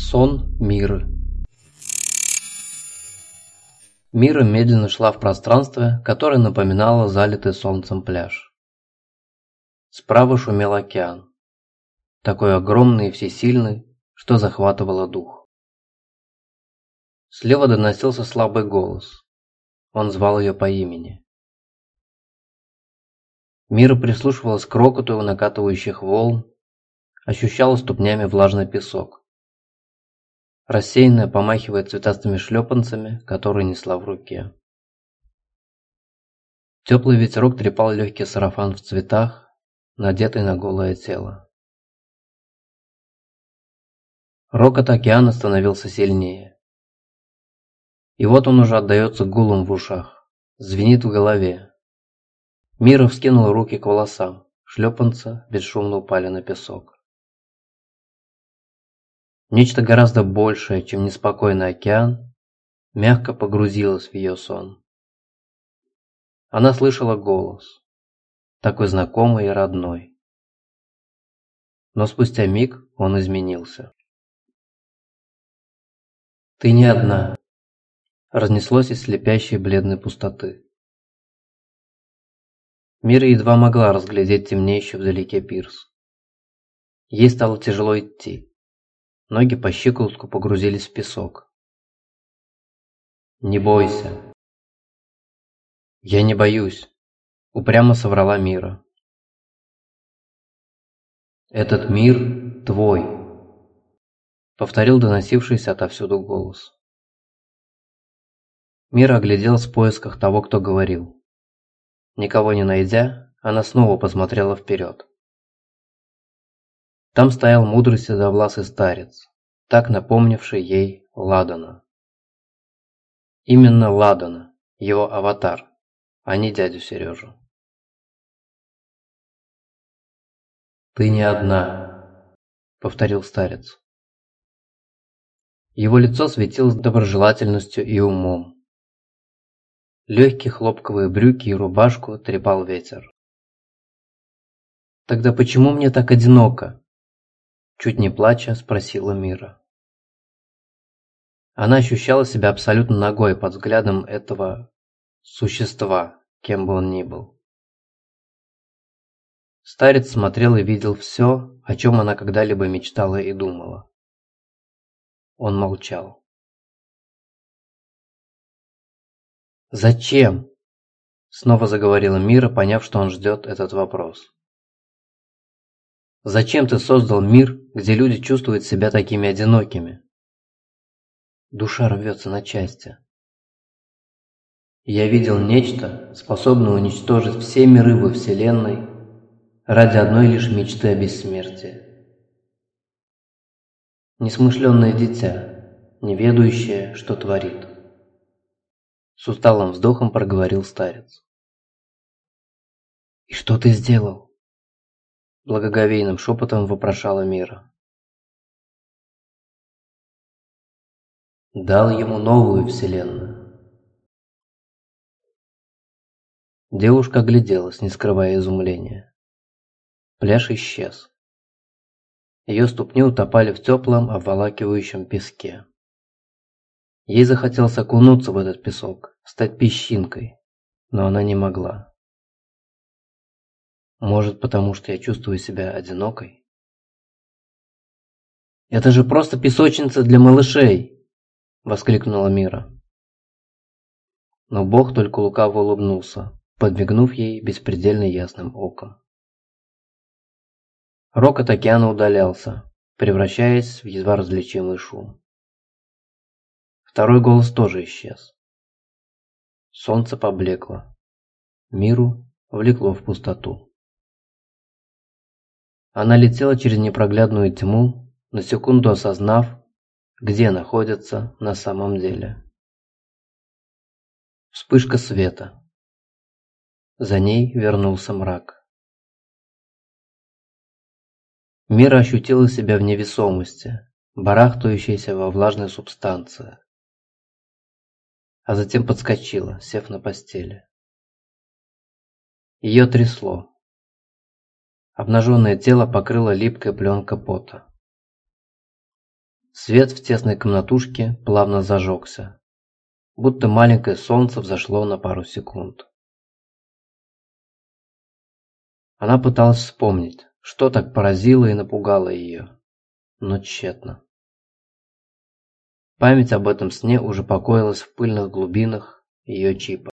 Сон Миры Мира медленно шла в пространстве, которое напоминало залитый солнцем пляж. Справа шумел океан, такой огромный и всесильный, что захватывало дух. Слева доносился слабый голос. Он звал ее по имени. Мира прислушивалась к рокоту накатывающих волн, ощущала ступнями влажный песок. Рассеянная помахивая цветастыми шлепанцами, которые несла в руке. Теплый ветерок трепал легкий сарафан в цветах, надетый на голое тело. Рокот океана становился сильнее. И вот он уже отдается гулом в ушах, звенит в голове. Мира вскинула руки к волосам, шлепанца бесшумно упали на песок. Нечто гораздо большее, чем неспокойный океан, мягко погрузилось в ее сон. Она слышала голос, такой знакомый и родной. Но спустя миг он изменился. «Ты не одна», – разнеслось из слепящей бледной пустоты. Мира едва могла разглядеть темнеющий вдалеке пирс. Ей стало тяжело идти. Ноги по щиколотку погрузились в песок. «Не бойся». «Я не боюсь», – упрямо соврала Мира. «Этот мир твой», – повторил доносившийся отовсюду голос. Мира огляделась в поисках того, кто говорил. Никого не найдя, она снова посмотрела вперед. Там стоял мудрый седовласый старец, так напомнивший ей Ладана. Именно Ладана, его аватар, а не дядю Сережу. «Ты не одна», — повторил старец. Его лицо светилось доброжелательностью и умом. Легкие хлопковые брюки и рубашку трепал ветер. «Тогда почему мне так одиноко?» Чуть не плача, спросила Мира. Она ощущала себя абсолютно ногой под взглядом этого существа, кем бы он ни был. Старец смотрел и видел все, о чем она когда-либо мечтала и думала. Он молчал. «Зачем?» Снова заговорила Мира, поняв, что он ждет этот вопрос. Зачем ты создал мир, где люди чувствуют себя такими одинокими? Душа рвется на части. Я видел нечто, способное уничтожить все миры во Вселенной ради одной лишь мечты о бессмертии. Несмышленное дитя, не ведающее, что творит. С усталым вздохом проговорил старец. «И что ты сделал?» Благоговейным шепотом вопрошала Мира. Дал ему новую вселенную. Девушка огляделась, не скрывая изумления. Пляж исчез. Ее ступни утопали в теплом, обволакивающем песке. Ей захотелось окунуться в этот песок, стать песчинкой, но она не могла. Может, потому что я чувствую себя одинокой? «Это же просто песочница для малышей!» – воскликнула Мира. Но Бог только лукаво улыбнулся, подмигнув ей беспредельно ясным оком. Рокот океана удалялся, превращаясь в едва различимый шум. Второй голос тоже исчез. Солнце поблекло. Миру влекло в пустоту. Она летела через непроглядную тьму, на секунду осознав, где находится на самом деле. Вспышка света. За ней вернулся мрак. Мира ощутила себя в невесомости, барахтающейся во влажной субстанции. А затем подскочила, сев на постели. Ее трясло. Обнаженное тело покрыла липкая пленка пота. Свет в тесной комнатушке плавно зажегся, будто маленькое солнце взошло на пару секунд. Она пыталась вспомнить, что так поразило и напугало ее, но тщетно. Память об этом сне уже покоилась в пыльных глубинах ее чипа.